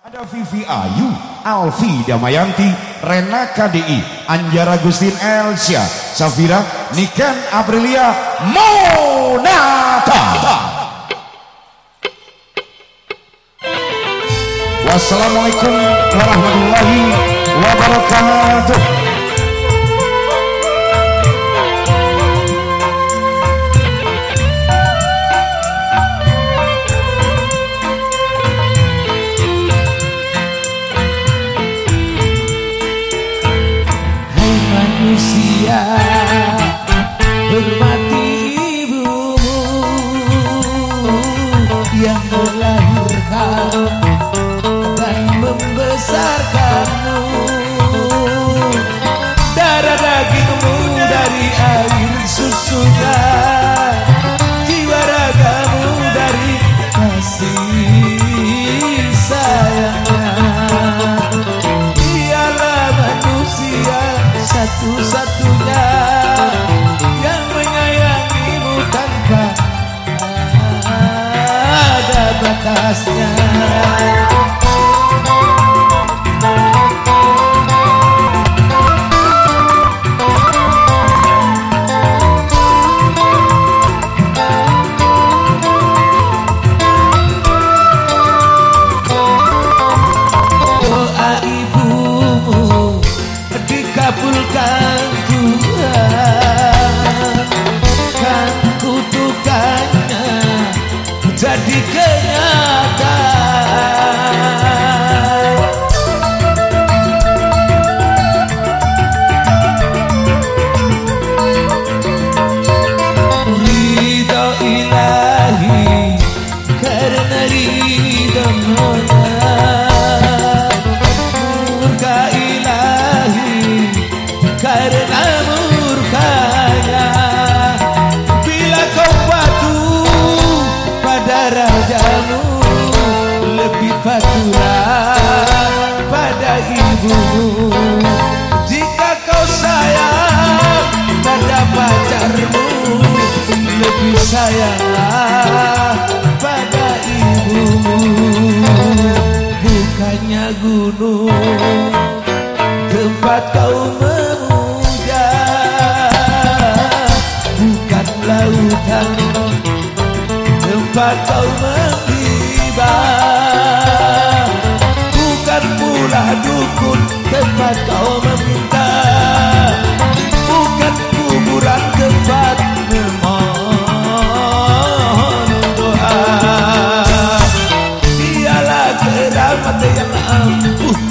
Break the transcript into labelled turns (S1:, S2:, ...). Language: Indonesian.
S1: Ada Vivi Ayu, Alfi Damayanti, Rena KDI, Anjara Gustin Elsia, Safira, Niken Aprilia, Monata. Wassalamualaikum warahmatullahi wabarakatuh.
S2: Manusia. Hormati ibumu Yang melahirkan Dan membesarkanmu graça. Ibumu. Jika kau sayang pada pacarmu Lebih sayanglah memuja bukan lautan tempat kau mengiba bukan pula dukun tempat kau meminta bukan kuburan tempat memohon doa dialah keramat yang ampuh